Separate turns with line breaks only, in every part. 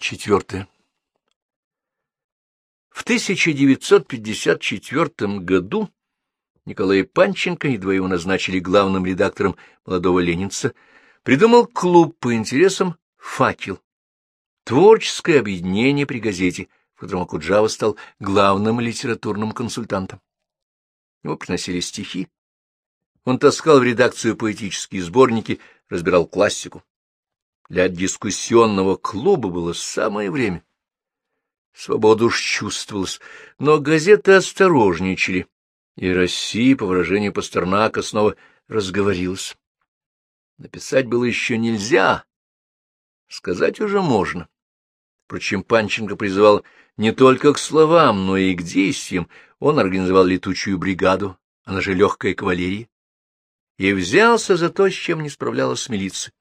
Четвертое. В 1954 году Николай Панченко, едва его назначили главным редактором молодого ленинца, придумал клуб по интересам «Факел» — творческое объединение при газете, в котором Акуджава стал главным литературным консультантом. Ему приносили стихи. Он таскал в редакцию поэтические сборники, разбирал классику. Для дискуссионного клуба было самое время. Свобода уж чувствовалась, но газеты осторожничали, и Россия, по выражению Пастернака, снова разговорилась. Написать было еще нельзя, сказать уже можно. Впрочем, Панченко призывал не только к словам, но и к действиям. Он организовал летучую бригаду, она же легкая кавалерия, и взялся за то, с чем не справлялась милиция.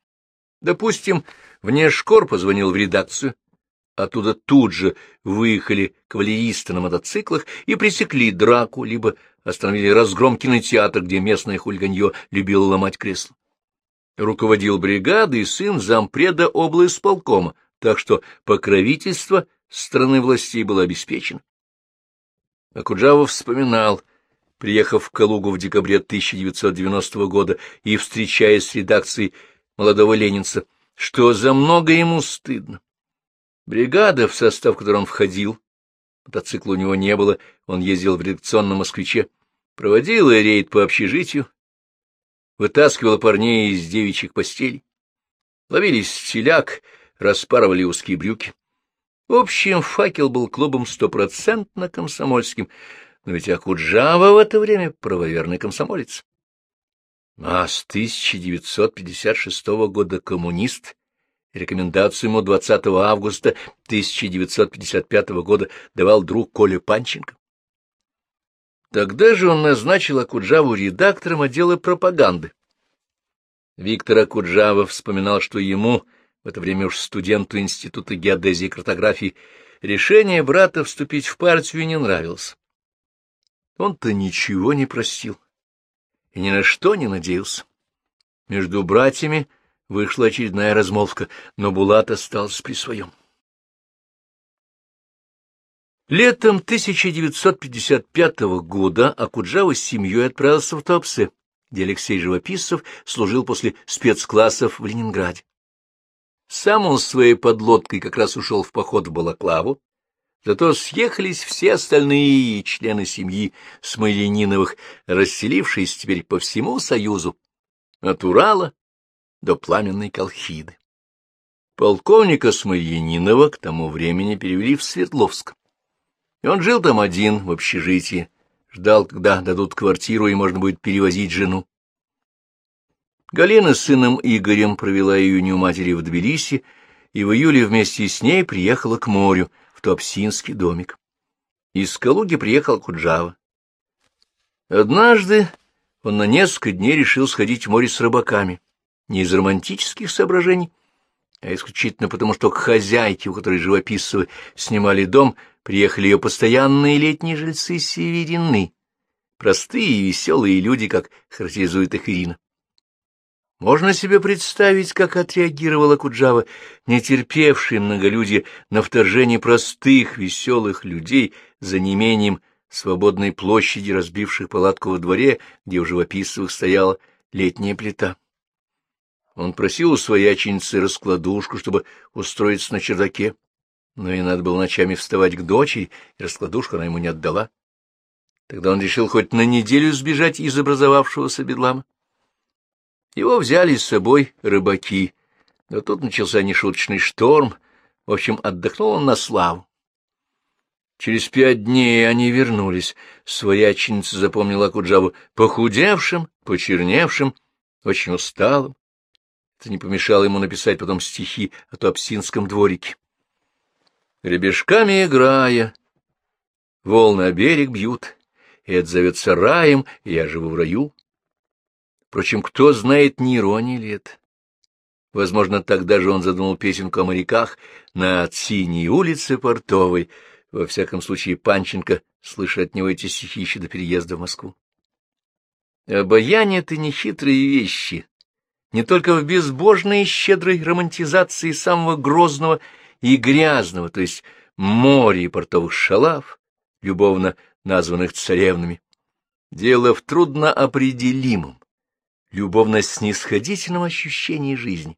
Допустим, внешкор позвонил в редакцию, оттуда тут же выехали кавалеристы на мотоциклах и пресекли драку, либо остановили разгром кинотеатра, где местное хулиганье любило ломать кресло. Руководил бригадой сын зампреда облсполкома, так что покровительство страны властей было обеспечено. Акуджавов вспоминал, приехав в Калугу в декабре 1990 года и встречаясь с редакцией молодого ленинца, что за много ему стыдно. Бригада, в состав которой он входил, мотоцикла у него не было, он ездил в редакционном «Москвиче», проводила рейд по общежитию, вытаскивала парней из девичьих постелей, ловили стиляк, распарывали узкие брюки. В общем, факел был клубом стопроцентно комсомольским, но ведь Акуджава в это время правоверный комсомолец. А с 1956 года коммунист, рекомендацию ему 20 августа 1955 года давал друг Коля Панченко. Тогда же он назначил Акуджаву редактором отдела пропаганды. Виктор Акуджава вспоминал, что ему, в это время уж студенту Института геодезии и картографии, решение брата вступить в партию не нравилось. Он-то ничего не простил и ни на что не надеялся. Между братьями вышла очередная размолвка, но Булат остался при своем. Летом 1955 года Акуджава с семьей отправился в Туапсе, где Алексей Живописцев служил после спецклассов в Ленинграде. Сам он своей подлодкой как раз ушел в поход в Балаклаву, Зато съехались все остальные члены семьи Смолениновых, расселившиеся теперь по всему Союзу, от Урала до пламенной Колхиды. Полковника Смольянинова к тому времени перевели в Свердловск. И он жил там один, в общежитии, ждал, когда дадут квартиру и можно будет перевозить жену. Галина с сыном Игорем провела июнь у матери в Тбилиси, и в июле вместе с ней приехала к морю, в Туапсинский домик. Из Калуги приехал Куджава. Однажды он на несколько дней решил сходить в море с рыбаками, не из романтических соображений, а исключительно потому, что к хозяйке, у которой живописцевы снимали дом, приехали ее постоянные летние жильцы Северины, простые и веселые люди, как характеризует их Ирина. Можно себе представить, как отреагировала Куджава, не терпевшая многолюдие на вторжение простых, веселых людей за неимением свободной площади, разбивших палатку во дворе, где у живописцевых стояла летняя плита. Он просил у свояченицы раскладушку, чтобы устроиться на чердаке, но и надо было ночами вставать к дочери, и раскладушку она ему не отдала. Тогда он решил хоть на неделю сбежать из образовавшегося бедлама. Его взяли с собой рыбаки, но тут начался нешуточный шторм. В общем, отдохнул он на славу. Через пять дней они вернулись. Свояченица запомнила Куджаву похудевшим, почерневшим, очень усталым. Это не помешало ему написать потом стихи о Туапсинском дворике. Ребешками играя, волны о берег бьют, и отзовется раем, и я живу в раю. Впрочем, кто знает, не ирония ли это? Возможно, тогда же он задумал песенку о моряках на синей улице Портовой. Во всяком случае, Панченко, слыша от него эти стихи еще до переезда в Москву. Обаяние — это нехитрые вещи. Не только в безбожной и щедрой романтизации самого грозного и грязного, то есть море и портовых шалав, любовно названных царевнами. Дело в трудноопределимом, любовно-снисходительном ощущении жизни.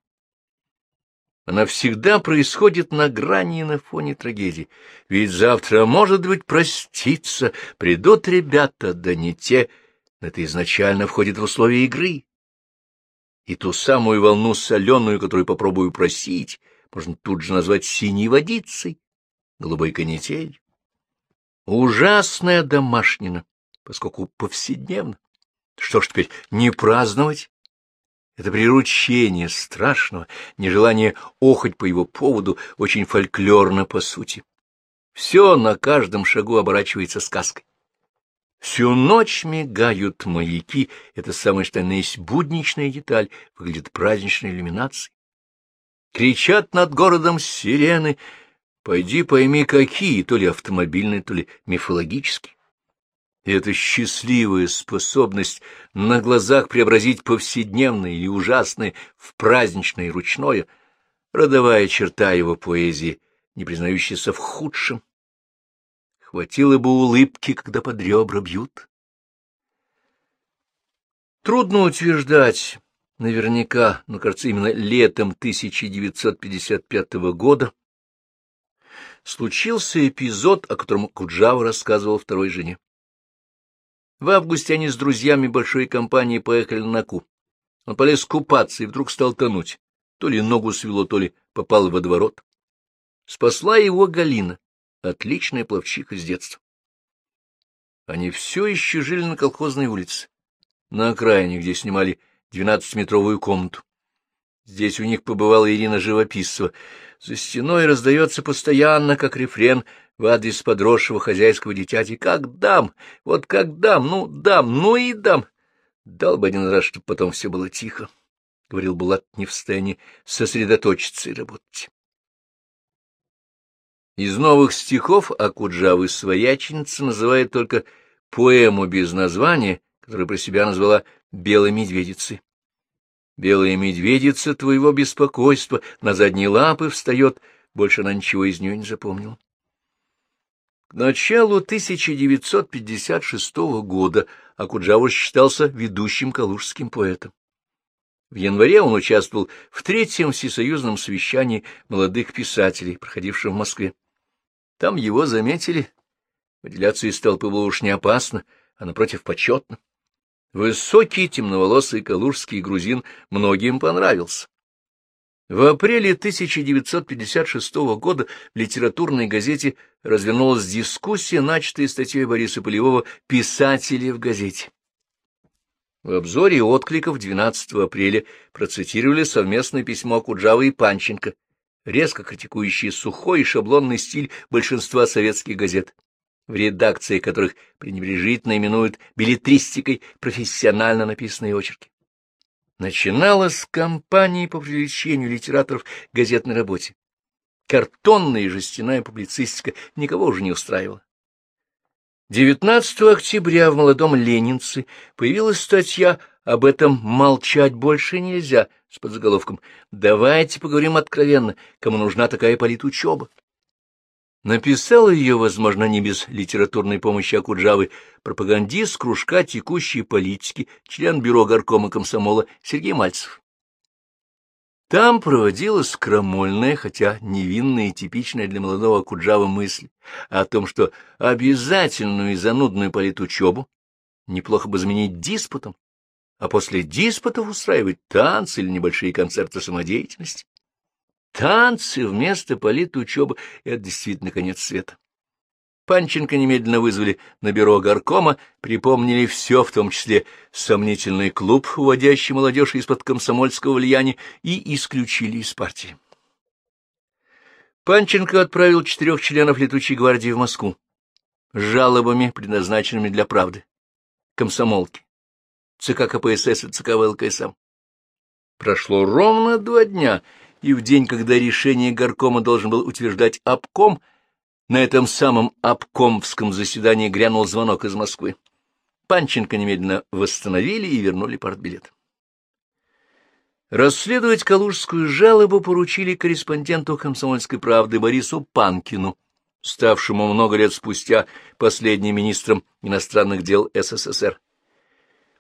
Она всегда происходит на грани и на фоне трагедии. Ведь завтра, может быть, проститься, придут ребята, да не те. Это изначально входит в условия игры. И ту самую волну соленую, которую попробую просить, можно тут же назвать синей водицей, голубой канитель. Ужасная домашнина, поскольку повседневно. Что ж теперь, не праздновать? Это приручение страшного, нежелание охоть по его поводу, очень фольклорно по сути. Все на каждом шагу оборачивается сказкой. Всю ночь мигают маяки, это самая что есть будничная деталь, выглядит праздничной иллюминацией. Кричат над городом сирены, пойди пойми какие, то ли автомобильные, то ли мифологические. И эта счастливая способность на глазах преобразить повседневное или ужасное в праздничное и ручное — родовая черта его поэзии, не признающаяся в худшем. Хватило бы улыбки, когда под ребра бьют. Трудно утверждать наверняка, но, кажется, именно летом 1955 года случился эпизод, о котором Куджава рассказывал второй жене. В августе они с друзьями большой компании поехали на Ку. Он полез купаться и вдруг стал тонуть. То ли ногу свело, то ли попал в водоворот. Спасла его Галина, отличная пловчиха с детства. Они все еще жили на колхозной улице, на окраине, где снимали двенадцатиметровую комнату. Здесь у них побывала Ирина Живописцева. За стеной раздается постоянно, как рефрен, в адрес подросшего хозяйского дитяти. Как дам? Вот как дам? Ну, дам, ну и дам. Дал бы один раз, чтобы потом все было тихо, — говорил Булат не в состоянии сосредоточиться и работать. Из новых стихов Акуджавы свояченица называет только поэму без названия, которую про себя назвала «Белой медведицей». Белая медведица твоего беспокойства на задние лапы встает, больше она ничего из нее не запомнила. К началу 1956 года Акуджава считался ведущим калужским поэтом. В январе он участвовал в третьем всесоюзном совещании молодых писателей, проходившем в Москве. Там его заметили. Выделяться из толпы было уж не опасно, а, напротив, почетно. Высокий, темноволосый калужский грузин многим понравился. В апреле 1956 года в литературной газете развернулась дискуссия, начатая статьей Бориса Полевого «Писатели в газете». В обзоре откликов 12 апреля процитировали совместное письмо Куджавы и Панченко, резко критикующие сухой и шаблонный стиль большинства советских газет, в редакции которых пренебрежительно именуют билетристикой профессионально написанные очерки. Начиналась кампания по привлечению литераторов к газетной работе. Картонная и жестяная публицистика никого уже не устраивала. 19 октября в «Молодом Ленинце» появилась статья «Об этом молчать больше нельзя» с подзаголовком «Давайте поговорим откровенно, кому нужна такая политучеба». Написал ее, возможно, не без литературной помощи Акуджавы, пропагандист кружка текущей политики, член бюро горкома комсомола Сергей Мальцев. Там проводилась крамольная, хотя невинная и типичная для молодого Акуджавы мысль о том, что обязательную и занудную политучебу неплохо бы заменить диспутом, а после диспутов устраивать танцы или небольшие концерты самодеятельности. Танцы вместо политучебы — это действительно конец света. Панченко немедленно вызвали на бюро горкома, припомнили все, в том числе сомнительный клуб, уводящий молодежь из-под комсомольского влияния, и исключили из партии. Панченко отправил четырех членов летучей гвардии в Москву с жалобами, предназначенными для правды, комсомолки, ЦК КПСС и ЦК ВЛКСМ. Прошло ровно два дня — и в день, когда решение горкома должен был утверждать обком, на этом самом обкомовском заседании грянул звонок из Москвы. Панченко немедленно восстановили и вернули партбилет. Расследовать калужскую жалобу поручили корреспонденту «Комсомольской правды» Борису Панкину, ставшему много лет спустя последним министром иностранных дел СССР.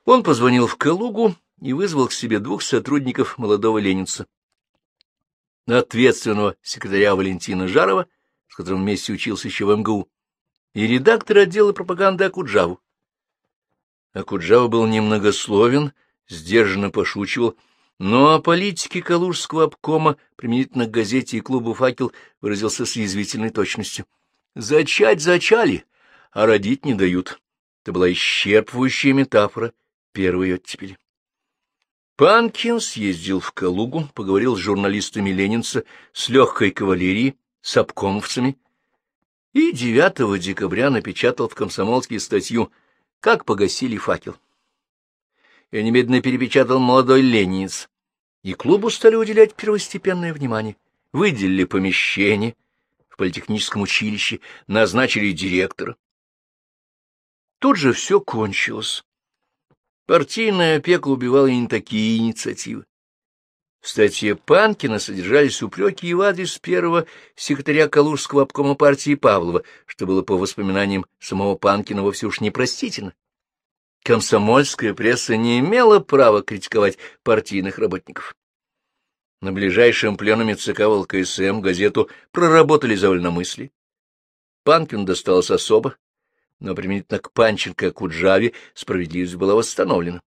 Он позвонил в Калугу и вызвал к себе двух сотрудников молодого ленинца. Ответственного секретаря Валентина Жарова, с которым вместе учился еще в МГУ, и редактора отдела пропаганды Акуджаву. Акуджава был немногословен, сдержанно пошучивал, но о политике Калужского обкома применительно к газете и клубу «Факел» выразился с язвительной точностью. «Зачать зачали, а родить не дают». Это была исчерпывающая метафора первой оттепели. Панкин съездил в Калугу, поговорил с журналистами Ленинца, с легкой кавалерией, с обкомовцами, и 9 декабря напечатал в комсомолске статью «Как погасили факел». Я немедленно перепечатал молодой ленинец, и клубу стали уделять первостепенное внимание. Выделили помещение в политехническом училище, назначили директора. Тут же все кончилось. Партийная опека убивала и не такие инициативы. В статье Панкина содержались упреки и в адрес первого секретаря Калужского обкома партии Павлова, что было по воспоминаниям самого Панкина вовсе уж непростительно. Комсомольская пресса не имела права критиковать партийных работников. На ближайшем пленуме ЦК ВЛКСМ газету проработали за вольномыслие. Панкин досталось особо, но применительно к Панченко и Куджаве справедливость была восстановлена.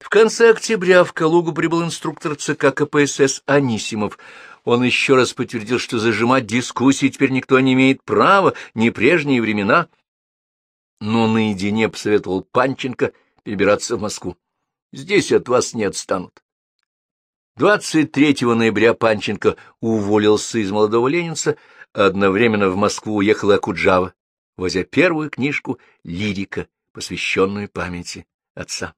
В конце октября в Калугу прибыл инструктор ЦК КПСС Анисимов. Он еще раз подтвердил, что зажимать дискуссии теперь никто не имеет права, не прежние времена. Но наедине посоветовал Панченко перебираться в Москву. Здесь от вас не отстанут. 23 ноября Панченко уволился из молодого ленинца, одновременно в Москву уехала Акуджава, возя первую книжку «Лирика», посвященную памяти отца.